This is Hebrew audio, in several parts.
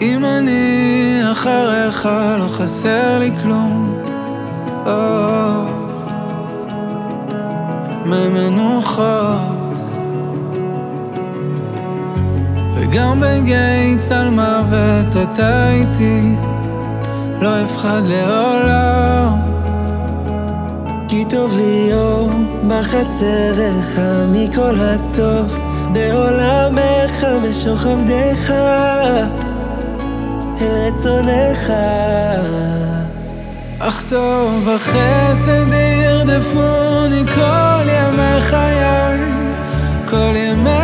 אם אני אחריך לא חסר לי כלום. ממנוחות. וגם בגיא צל מוות אתה איתי. לא אפחד לעולם. כי טוב לי יום בחצרך מכל הטוב בעולמך משוכבדך אל רצונך. אך טוב החסד ירדפוני כל ימי חיי כל ימי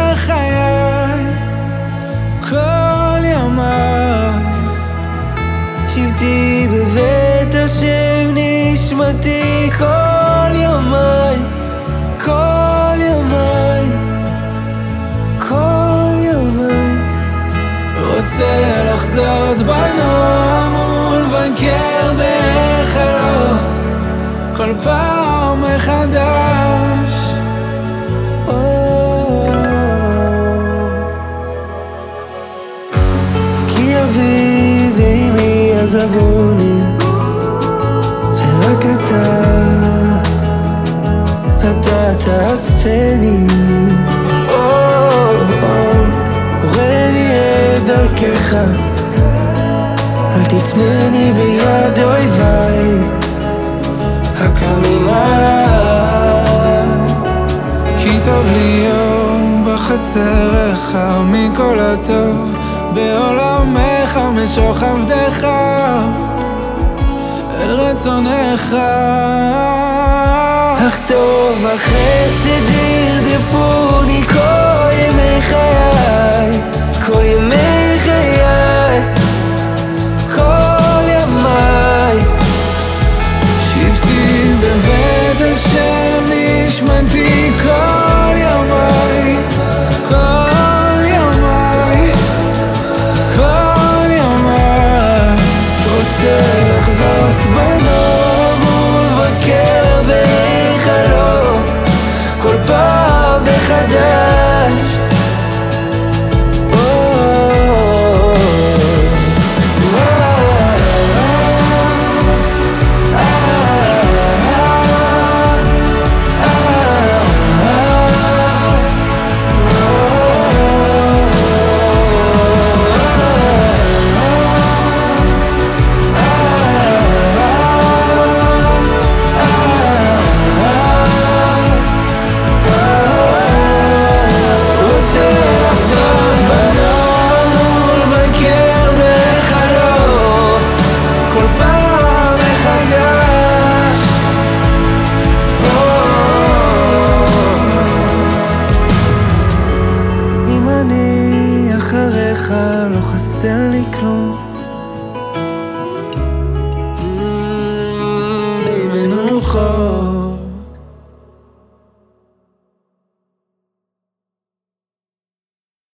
כל פעם מחדש. כי אבי ואמי עזבוני ורק אתה, אתה תאספני. את דרכך אל תתנני ביד אויביי בחצרך מכל הטוב בעולמך משוכבדך אל רצונך. אך טוב החסד לא חסר לי כלום